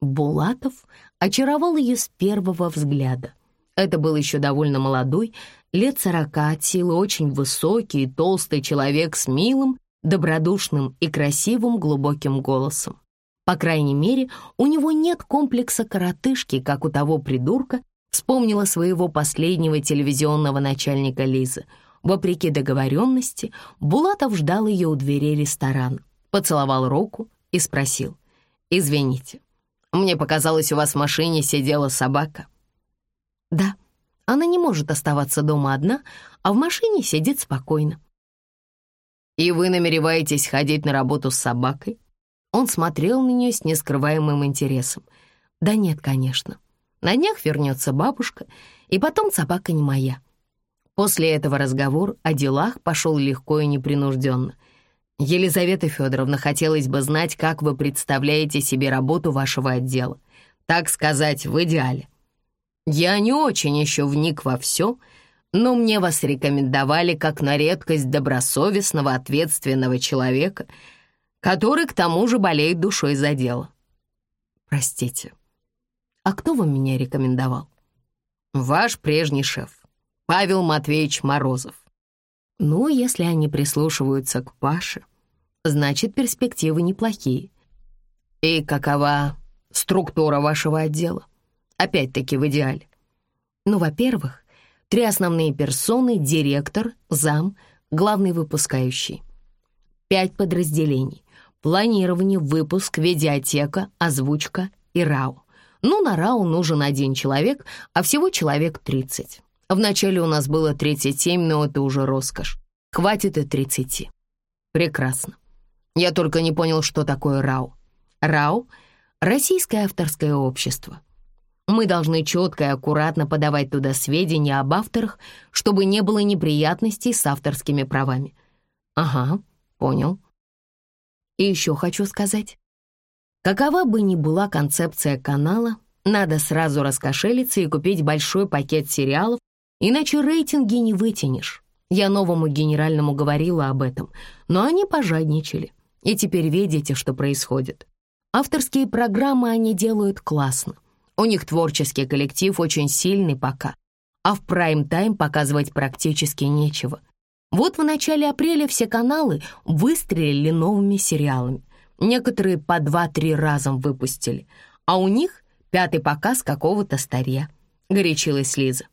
Булатов очаровал ее с первого взгляда. Это был еще довольно молодой, лет сорока от силы, очень высокий и толстый человек с милым, добродушным и красивым глубоким голосом. По крайней мере, у него нет комплекса коротышки, как у того придурка, вспомнила своего последнего телевизионного начальника Лизы. Вопреки договоренности, Булатов ждал ее у дверей ресторана, поцеловал руку и спросил. «Извините, мне показалось, у вас в машине сидела собака». «Да, она не может оставаться дома одна, а в машине сидит спокойно. «И вы намереваетесь ходить на работу с собакой?» Он смотрел на нее с нескрываемым интересом. «Да нет, конечно. На днях вернется бабушка, и потом собака не моя». После этого разговор о делах пошел легко и непринужденно. «Елизавета Федоровна, хотелось бы знать, как вы представляете себе работу вашего отдела. Так сказать, в идеале». «Я не очень еще вник во все», но мне вас рекомендовали как на редкость добросовестного, ответственного человека, который к тому же болеет душой за дело. Простите, а кто вам меня рекомендовал? Ваш прежний шеф, Павел Матвеевич Морозов. Ну, если они прислушиваются к Паше, значит, перспективы неплохие. И какова структура вашего отдела? Опять-таки в идеале. Ну, во-первых, Три основные персоны — директор, зам, главный выпускающий. Пять подразделений. Планирование, выпуск, видеотека, озвучка и РАУ. Ну, на РАУ нужен один человек, а всего человек 30. Вначале у нас было 37, но это уже роскошь. Хватит и 30. Прекрасно. Я только не понял, что такое РАУ. РАУ — Российское авторское общество. Мы должны четко и аккуратно подавать туда сведения об авторах, чтобы не было неприятностей с авторскими правами. Ага, понял. И еще хочу сказать. Какова бы ни была концепция канала, надо сразу раскошелиться и купить большой пакет сериалов, иначе рейтинги не вытянешь. Я новому генеральному говорила об этом, но они пожадничали. И теперь видите, что происходит. Авторские программы они делают классно. У них творческий коллектив очень сильный пока, а в прайм-тайм показывать практически нечего. Вот в начале апреля все каналы выстрелили новыми сериалами. Некоторые по два-три раза выпустили, а у них пятый показ какого-то старья, — горячилась Лиза.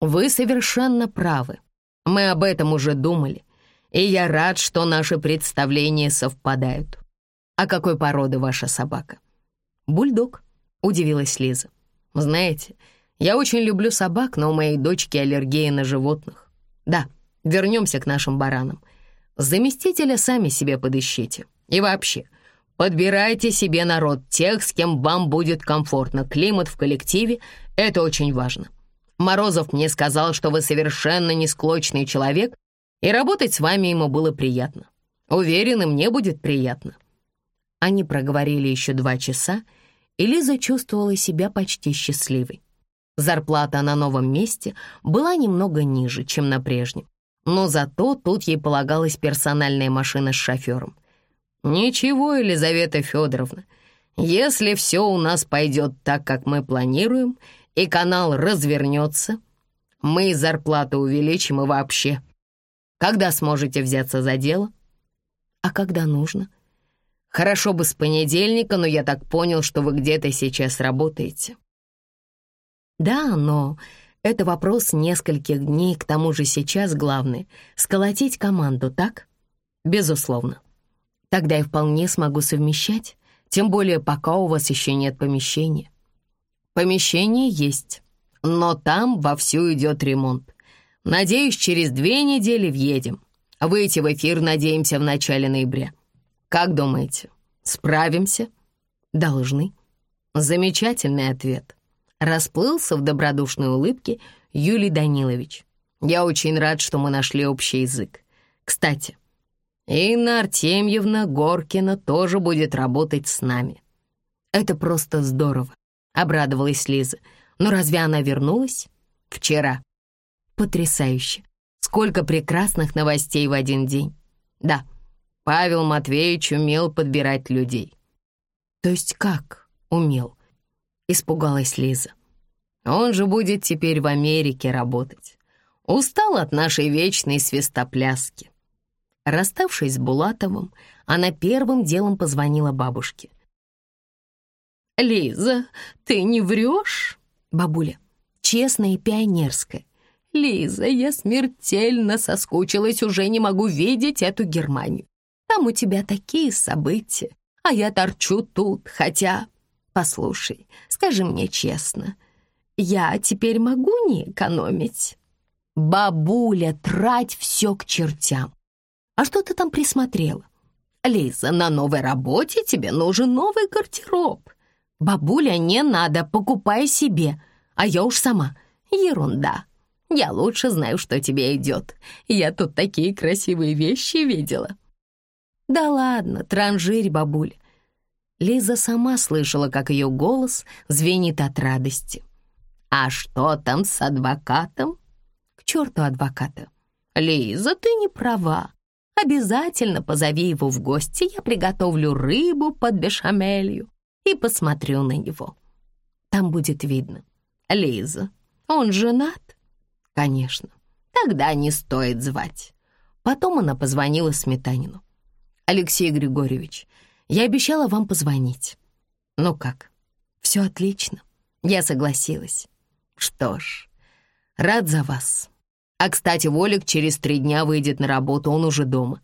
Вы совершенно правы. Мы об этом уже думали, и я рад, что наши представления совпадают. А какой породы ваша собака? Бульдог. — удивилась Лиза. «Знаете, я очень люблю собак, но у моей дочки аллергия на животных. Да, вернемся к нашим баранам. Заместителя сами себе подыщите. И вообще, подбирайте себе народ, тех, с кем вам будет комфортно. Климат в коллективе — это очень важно. Морозов мне сказал, что вы совершенно не склочный человек, и работать с вами ему было приятно. Уверен, и мне будет приятно». Они проговорили еще два часа, и Лиза чувствовала себя почти счастливой. Зарплата на новом месте была немного ниже, чем на прежнем, но зато тут ей полагалась персональная машина с шофером. «Ничего, Елизавета Федоровна, если все у нас пойдет так, как мы планируем, и канал развернется, мы зарплату увеличим и вообще. Когда сможете взяться за дело?» «А когда нужно?» Хорошо бы с понедельника, но я так понял, что вы где-то сейчас работаете. Да, но это вопрос нескольких дней, к тому же сейчас главное — сколотить команду, так? Безусловно. Тогда я вполне смогу совмещать, тем более пока у вас еще нет помещения. Помещение есть, но там вовсю идет ремонт. Надеюсь, через две недели въедем. Выйти в эфир надеемся в начале ноября. Как думаете, справимся? Должны. Замечательный ответ. Расплылся в добродушной улыбке Юлий Данилович. Я очень рад, что мы нашли общий язык. Кстати, Инна Артемьевна Горкина тоже будет работать с нами. Это просто здорово, обрадовалась Лиза. Но разве она вернулась? Вчера. Потрясающе. Сколько прекрасных новостей в один день. Да, Павел Матвеевич умел подбирать людей. То есть как? умел. Испугалась Лиза. Он же будет теперь в Америке работать. Устал от нашей вечной свистопляски. Расставшись с Булатовым, она первым делом позвонила бабушке. «Лиза, ты не врешь?» Бабуля, честная и пионерская. «Лиза, я смертельно соскучилась, уже не могу видеть эту Германию. Там у тебя такие события, а я торчу тут, хотя... Послушай, скажи мне честно, я теперь могу не экономить?» «Бабуля, трать все к чертям! А что ты там присмотрела?» «Лиза, на новой работе тебе нужен новый гардероб. Бабуля, не надо, покупай себе, а я уж сама. Ерунда. Я лучше знаю, что тебе идет. Я тут такие красивые вещи видела». «Да ладно, транжирь, бабуля». Лиза сама слышала, как ее голос звенит от радости. «А что там с адвокатом?» «К черту адвоката». «Лиза, ты не права. Обязательно позови его в гости, я приготовлю рыбу под бешамелью и посмотрю на него. Там будет видно. Лиза, он женат? Конечно. Тогда не стоит звать. Потом она позвонила Сметанину. Алексей Григорьевич, я обещала вам позвонить. Ну как? Все отлично. Я согласилась. Что ж, рад за вас. А, кстати, Волик через три дня выйдет на работу, он уже дома.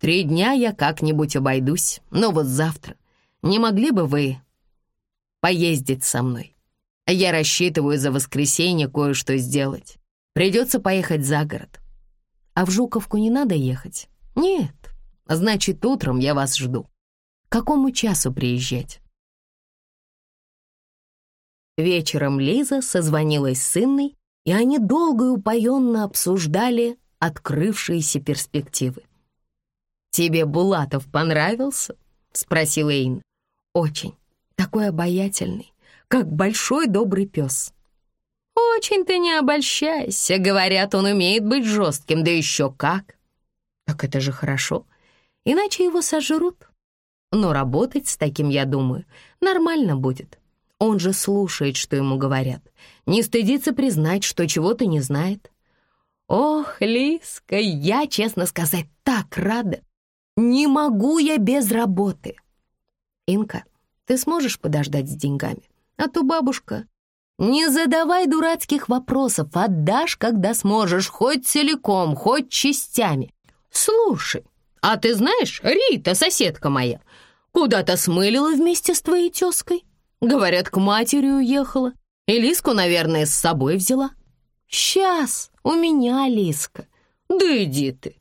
Три дня я как-нибудь обойдусь, но вот завтра. Не могли бы вы поездить со мной? Я рассчитываю за воскресенье кое-что сделать. Придется поехать за город. А в Жуковку не надо ехать? Нет. Значит, утром я вас жду. К какому часу приезжать? Вечером Лиза созвонилась с Инной, и они долго и упоенно обсуждали открывшиеся перспективы. «Тебе Булатов понравился?» — спросила Инна. «Очень. Такой обаятельный, как большой добрый пес». «Очень ты не обольщайся. Говорят, он умеет быть жестким, да еще как». «Так это же хорошо. Иначе его сожрут. Но работать с таким, я думаю, нормально будет. Он же слушает, что ему говорят. Не стыдится признать, что чего-то не знает. Ох, Лиска, я, честно сказать, так рада. Не могу я без работы. Инка, ты сможешь подождать с деньгами? А то бабушка... Не задавай дурацких вопросов, отдашь, когда сможешь, хоть целиком, хоть частями. Слушай, а ты знаешь, Рита, соседка моя, куда-то смылила вместе с твоей тезкой? Говорят, к матери уехала. И Лиску, наверное, с собой взяла. Сейчас у меня Лиска. Да иди ты.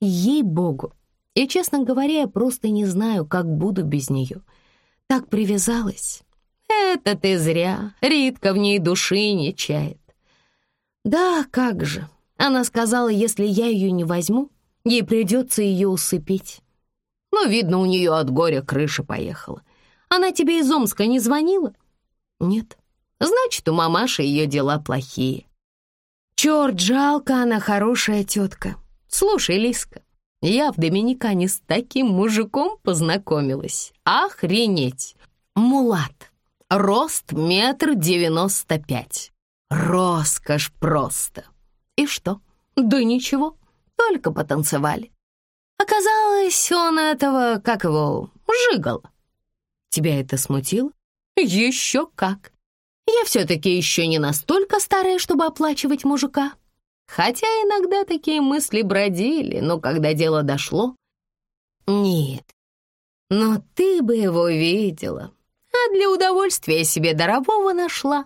Ей-богу. И, честно говоря, я просто не знаю, как буду без нее. Так привязалась. Это ты зря. Ритка в ней души не чает. Да, как же. Она сказала, если я ее не возьму, ей придется ее усыпить. Но, видно, у нее от горя крыша поехала. Она тебе из Омска не звонила? Нет. Значит, у мамаши ее дела плохие. Черт, жалко, она хорошая тетка. Слушай, Лиска, я в Доминикане с таким мужиком познакомилась. Охренеть! Мулат. Рост метр девяносто пять. Роскошь просто. И что? Да ничего, только потанцевали. Оказалось, он этого, как его, жигал. Тебя это смутило? Еще как. Я все-таки еще не настолько старая, чтобы оплачивать мужика. Хотя иногда такие мысли бродили, но когда дело дошло... Нет, но ты бы его видела, а для удовольствия себе дорогого нашла.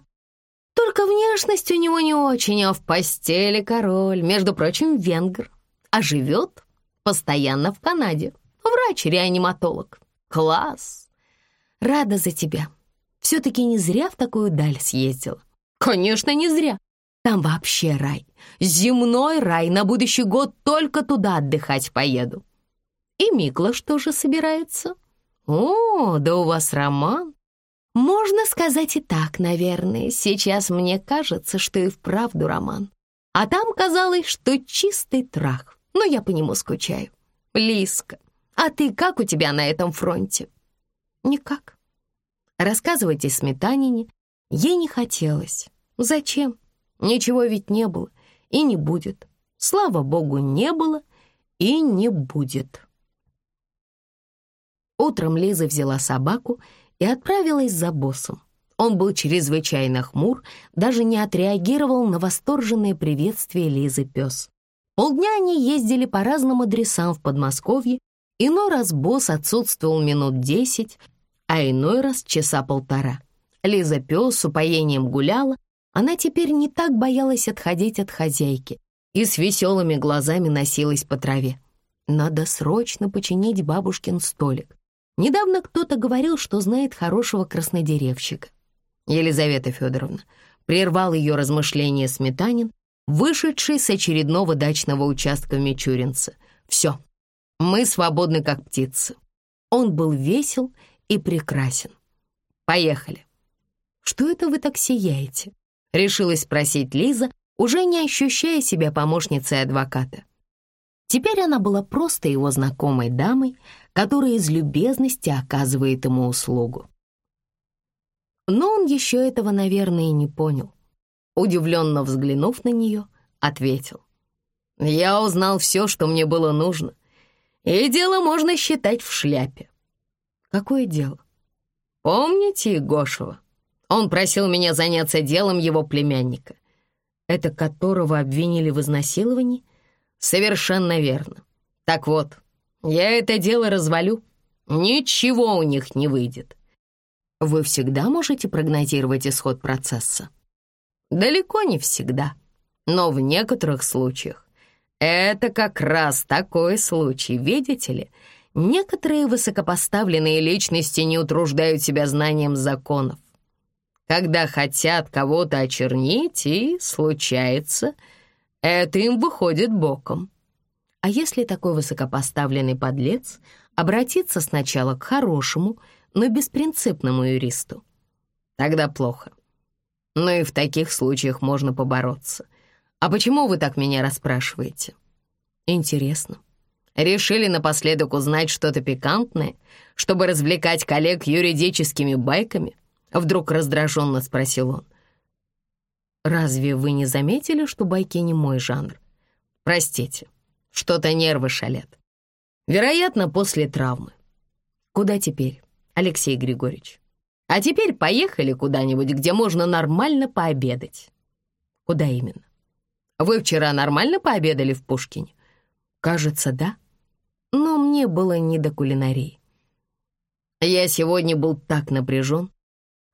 Только внешность у него не очень, а в постели король, между прочим, венгр, а живет постоянно в Канаде, врач-реаниматолог. Класс! Рада за тебя. Все-таки не зря в такую даль съездила. Конечно, не зря. Там вообще рай. Земной рай. На будущий год только туда отдыхать поеду. И Микла что же собирается? О, да у вас роман. Можно сказать и так, наверное. Сейчас мне кажется, что и вправду роман. А там казалось, что чистый трах. Но я по нему скучаю. Лиска, а ты как у тебя на этом фронте? Никак. Рассказывать о сметанине ей не хотелось. Зачем? Ничего ведь не было и не будет. Слава богу, не было и не будет. Утром Лиза взяла собаку и отправилась за боссом. Он был чрезвычайно хмур, даже не отреагировал на восторженное приветствие Лизы пес. Полдня они ездили по разным адресам в Подмосковье, иной раз босс отсутствовал минут десять, а иной раз часа полтора. Лиза пес с упоением гуляла, она теперь не так боялась отходить от хозяйки и с веселыми глазами носилась по траве. Надо срочно починить бабушкин столик. Недавно кто-то говорил, что знает хорошего краснодеревщика. Елизавета Федоровна прервал ее размышления сметанин, вышедший с очередного дачного участка в Мичуринце. «Все, мы свободны, как птицы». Он был весел и прекрасен. «Поехали». «Что это вы так сияете?» — решилась спросить Лиза, уже не ощущая себя помощницей адвоката. Теперь она была просто его знакомой дамой, которая из любезности оказывает ему услугу. Но он еще этого, наверное, не понял. Удивленно взглянув на нее, ответил. «Я узнал все, что мне было нужно, и дело можно считать в шляпе». «Какое дело?» «Помните Егошева? Он просил меня заняться делом его племянника. Это которого обвинили в изнасиловании?» «Совершенно верно. Так вот, я это дело развалю. Ничего у них не выйдет. Вы всегда можете прогнозировать исход процесса? Далеко не всегда, но в некоторых случаях. Это как раз такой случай, видите ли? Некоторые высокопоставленные личности не утруждают себя знанием законов. Когда хотят кого-то очернить, и случается, это им выходит боком. А если такой высокопоставленный подлец обратиться сначала к хорошему, но беспринципному юристу. Тогда плохо. Но и в таких случаях можно побороться. А почему вы так меня расспрашиваете? Интересно. Решили напоследок узнать что-то пикантное, чтобы развлекать коллег юридическими байками? Вдруг раздраженно спросил он. Разве вы не заметили, что байки не мой жанр? Простите, что-то нервы шалят. Вероятно, после травмы. Куда теперь? Алексей Григорьевич. А теперь поехали куда-нибудь, где можно нормально пообедать. Куда именно? Вы вчера нормально пообедали в Пушкине? Кажется, да. Но мне было не до кулинарии. Я сегодня был так напряжен,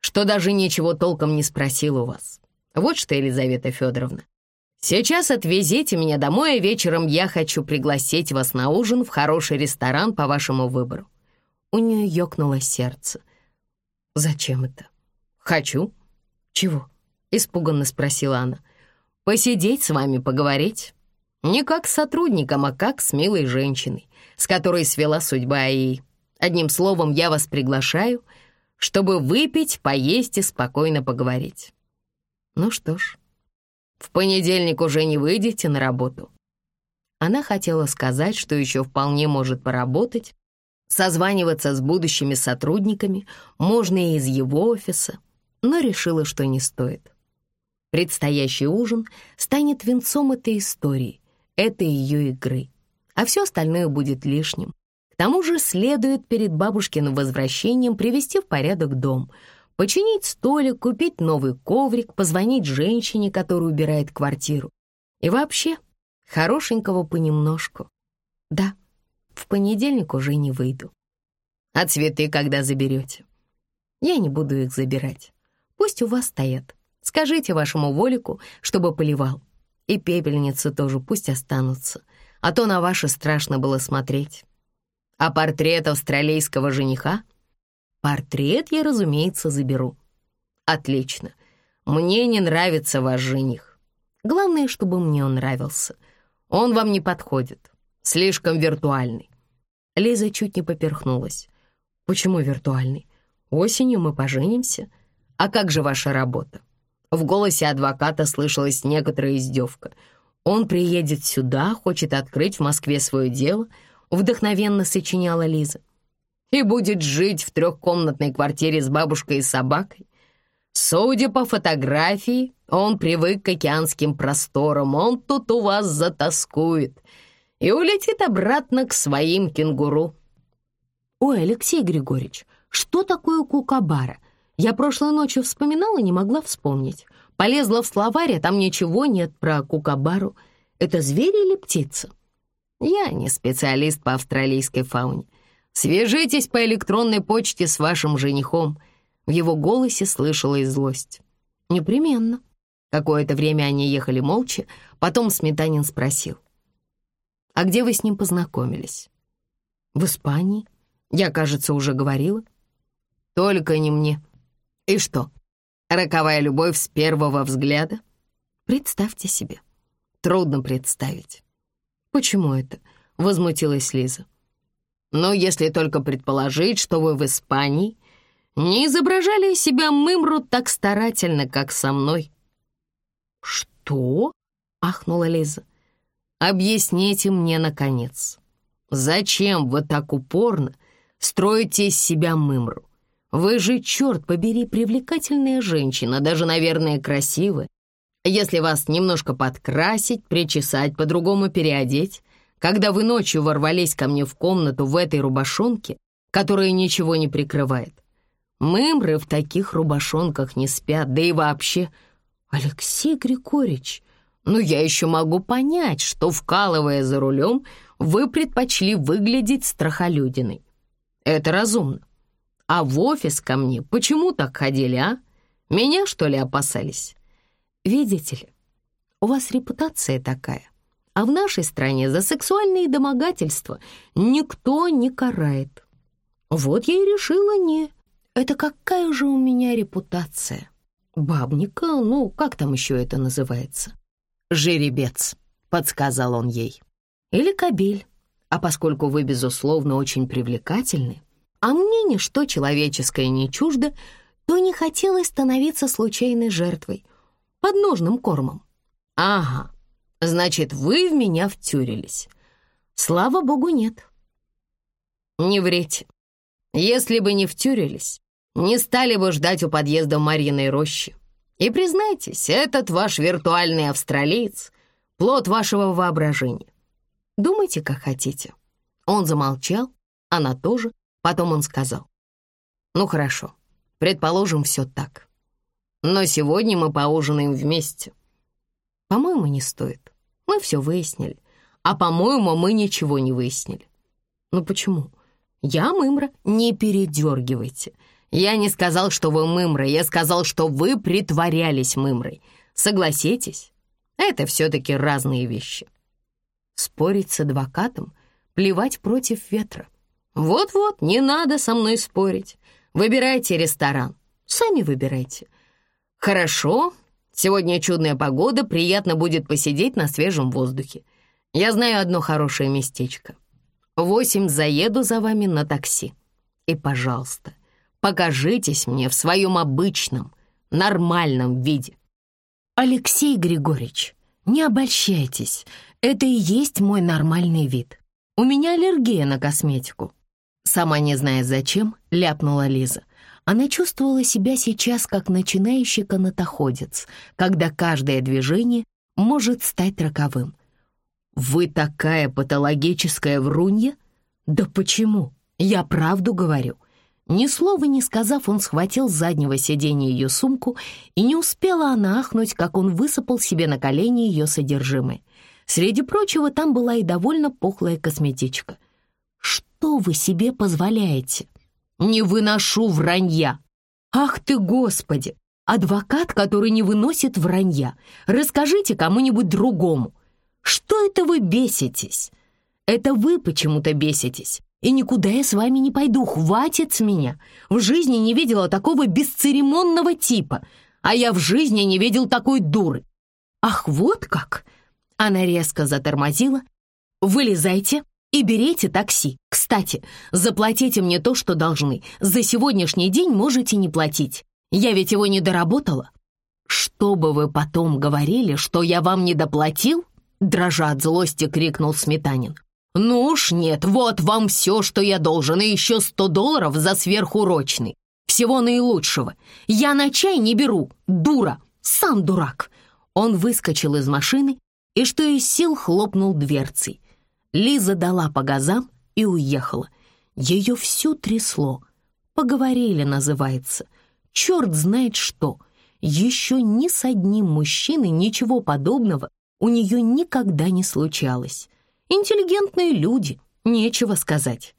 что даже ничего толком не спросил у вас. Вот что, Елизавета Федоровна, сейчас отвезите меня домой, а вечером я хочу пригласить вас на ужин в хороший ресторан по вашему выбору. У нее ёкнуло сердце. «Зачем это?» «Хочу». «Чего?» — испуганно спросила она. «Посидеть с вами, поговорить. Не как с сотрудником, а как с милой женщиной, с которой свела судьба и... Одним словом, я вас приглашаю, чтобы выпить, поесть и спокойно поговорить». «Ну что ж, в понедельник уже не выйдете на работу». Она хотела сказать, что еще вполне может поработать, Созваниваться с будущими сотрудниками можно и из его офиса, но решила, что не стоит. Предстоящий ужин станет венцом этой истории, этой ее игры, а все остальное будет лишним. К тому же следует перед бабушкиным возвращением привести в порядок дом, починить столик, купить новый коврик, позвонить женщине, которая убирает квартиру. И вообще, хорошенького понемножку. Да, в понедельник уже не выйду. А цветы когда заберете? Я не буду их забирать. Пусть у вас стоят. Скажите вашему Волику, чтобы поливал. И пепельницы тоже пусть останутся, а то на ваши страшно было смотреть. А портрет австралийского жениха? Портрет я, разумеется, заберу. Отлично. Мне не нравится ваш жених. Главное, чтобы мне он нравился. Он вам не подходит слишком виртуальный». Лиза чуть не поперхнулась. «Почему виртуальный? Осенью мы поженимся. А как же ваша работа?» В голосе адвоката слышалась некоторая издевка. «Он приедет сюда, хочет открыть в Москве свое дело», — вдохновенно сочиняла Лиза. и будет жить в трехкомнатной квартире с бабушкой и собакой. Судя по фотографии, он привык к океанским просторам, он тут у вас затаскует и улетит обратно к своим кенгуру. Ой, Алексей Григорьевич, что такое кукабара? Я прошлой ночью вспоминала, не могла вспомнить. Полезла в словарь, а там ничего нет про кукабару. Это зверь или птица? Я не специалист по австралийской фауне. Свяжитесь по электронной почте с вашим женихом». В его голосе слышалась злость. «Непременно». Какое-то время они ехали молча, потом Сметанин спросил. «А где вы с ним познакомились?» «В Испании. Я, кажется, уже говорила». «Только не мне. И что, роковая любовь с первого взгляда?» «Представьте себе». «Трудно представить». «Почему это?» — возмутилась Лиза. Но если только предположить, что вы в Испании не изображали из себя Мымру так старательно, как со мной». «Что?» — ахнула Лиза. «Объясните мне, наконец, зачем вы так упорно строите из себя Мымру? Вы же, черт побери, привлекательная женщина, даже, наверное, красивая. Если вас немножко подкрасить, причесать, по-другому переодеть, когда вы ночью ворвались ко мне в комнату в этой рубашонке, которая ничего не прикрывает. Мымры в таких рубашонках не спят, да и вообще... Алексей Григорьевич, ну я еще могу понять, что, вкалывая за рулем, вы предпочли выглядеть страхолюдиной. Это разумно. А в офис ко мне почему так ходили, а? Меня, что ли, опасались? Видите ли, у вас репутация такая. А в нашей стране за сексуальные домогательства никто не карает. Вот я и решила не. Это какая же у меня репутация? Бабника, ну, как там еще это называется? Жеребец, подсказал он ей. Или кобель. А поскольку вы, безусловно, очень привлекательны, а мне ничто человеческое не чуждо, то не хотелось становиться случайной жертвой, подножным кормом. Ага, Значит, вы в меня втюрились. Слава богу, нет. Не врите. Если бы не втюрились, не стали бы ждать у подъезда Марьиной рощи. И признайтесь, этот ваш виртуальный австралиец — плод вашего воображения. Думайте, как хотите. Он замолчал, она тоже, потом он сказал. Ну хорошо, предположим, все так. Но сегодня мы поужинаем вместе. По-моему, не стоит. Мы все выяснили. А, по-моему, мы ничего не выяснили. Ну почему? Я мымра, не передергивайте. Я не сказал, что вы мымра, я сказал, что вы притворялись мымрой. Согласитесь, это все-таки разные вещи. Спорить с адвокатом, плевать против ветра. Вот-вот, не надо со мной спорить. Выбирайте ресторан. Сами выбирайте. Хорошо, Сегодня чудная погода, приятно будет посидеть на свежем воздухе. Я знаю одно хорошее местечко. Восемь заеду за вами на такси. И, пожалуйста, покажитесь мне в своем обычном, нормальном виде. Алексей Григорьевич, не обольщайтесь, это и есть мой нормальный вид. У меня аллергия на косметику. Сама не зная зачем, ляпнула Лиза — она чувствовала себя сейчас как начинающий канатоходец, когда каждое движение может стать роковым. «Вы такая патологическая врунья?» «Да почему? Я правду говорю». Ни слова не сказав, он схватил с заднего сиденья ее сумку, и не успела она ахнуть, как он высыпал себе на колени ее содержимое. Среди прочего, там была и довольно пухлая косметичка. «Что вы себе позволяете?» Не выношу вранья. Ах ты, Господи! Адвокат, который не выносит вранья. Расскажите кому-нибудь другому. Что это вы беситесь? Это вы почему-то беситесь. И никуда я с вами не пойду, хватит с меня. В жизни не видела такого бесцеремонного типа, а я в жизни не видел такой дуры. Ах, вот как! Она резко затормозила. Вылезайте, и берите такси. Кстати, заплатите мне то, что должны. За сегодняшний день можете не платить. Я ведь его не доработала. Что бы вы потом говорили, что я вам не доплатил? Дрожа от злости, крикнул Сметанин. «Ну уж нет, вот вам все, что я должен, и еще сто долларов за сверхурочный. Всего наилучшего. Я на чай не беру, дура, сам дурак». Он выскочил из машины и, что из сил, хлопнул дверцей. Лиза дала по газам и уехала. Ее всю трясло. «Поговорили» называется. Черт знает что. Еще ни с одним мужчиной ничего подобного у нее никогда не случалось. Интеллигентные люди, нечего сказать.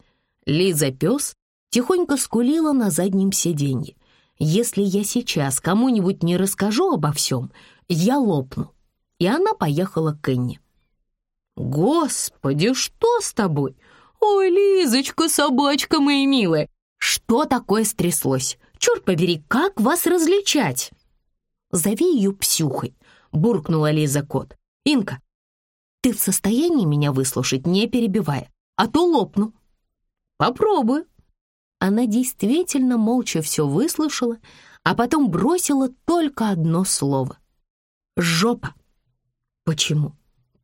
Лиза пес тихонько скулила на заднем сиденье. Если я сейчас кому-нибудь не расскажу обо всем, я лопну. И она поехала к Энни. «Господи, что с тобой? Ой, Лизочка, собачка моя милая, что такое стряслось? Черт побери, как вас различать?» «Зови ее псюхой», — буркнула Лиза кот. «Инка, ты в состоянии меня выслушать, не перебивая, а то лопну». «Попробую». Она действительно молча все выслушала, а потом бросила только одно слово. «Жопа». «Почему?»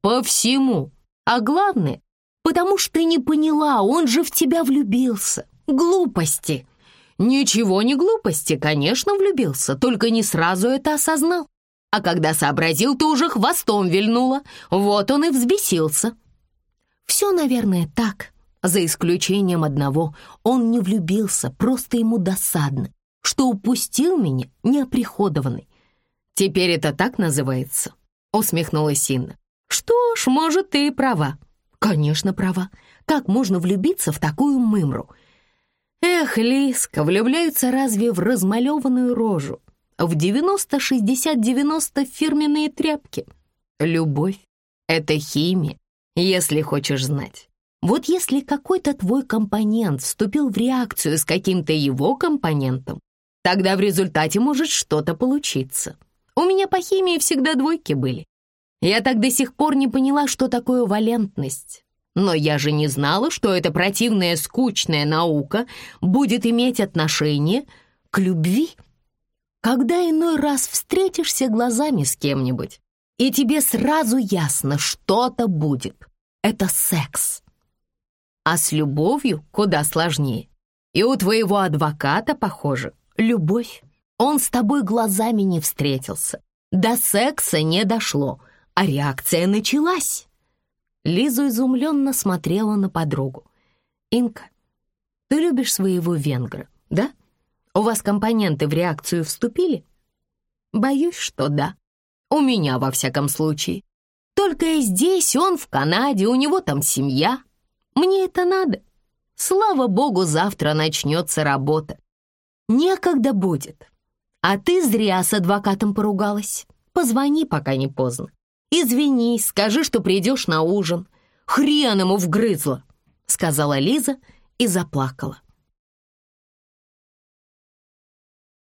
«По всему. А главное, потому что не поняла, он же в тебя влюбился. Глупости». «Ничего не глупости, конечно, влюбился, только не сразу это осознал. А когда сообразил, ты уже хвостом вильнула. Вот он и взбесился. Все, наверное, так. За исключением одного. Он не влюбился, просто ему досадно, что упустил меня неоприходованный. Теперь это так называется? Усмехнулась Инна. Что ж, может, ты и права. Конечно, права. Как можно влюбиться в такую мымру? Эх, Лиска, влюбляются разве в размалеванную рожу? в 90-60-90 фирменные тряпки. Любовь — это химия, если хочешь знать. Вот если какой-то твой компонент вступил в реакцию с каким-то его компонентом, тогда в результате может что-то получиться. У меня по химии всегда двойки были. Я так до сих пор не поняла, что такое валентность. Но я же не знала, что эта противная скучная наука будет иметь отношение к любви. Когда иной раз встретишься глазами с кем-нибудь, и тебе сразу ясно, что-то будет. Это секс. А с любовью куда сложнее. И у твоего адвоката, похоже, любовь. Он с тобой глазами не встретился. До секса не дошло, а реакция началась. Лиза изумленно смотрела на подругу. «Инка, ты любишь своего венгра, да?» У вас компоненты в реакцию вступили? Боюсь, что да. У меня, во всяком случае. Только здесь, он в Канаде, у него там семья. Мне это надо. Слава богу, завтра начнется работа. Некогда будет. А ты зря с адвокатом поругалась. Позвони, пока не поздно. Извинись, скажи, что придешь на ужин. Хрен ему вгрызла, сказала Лиза и заплакала.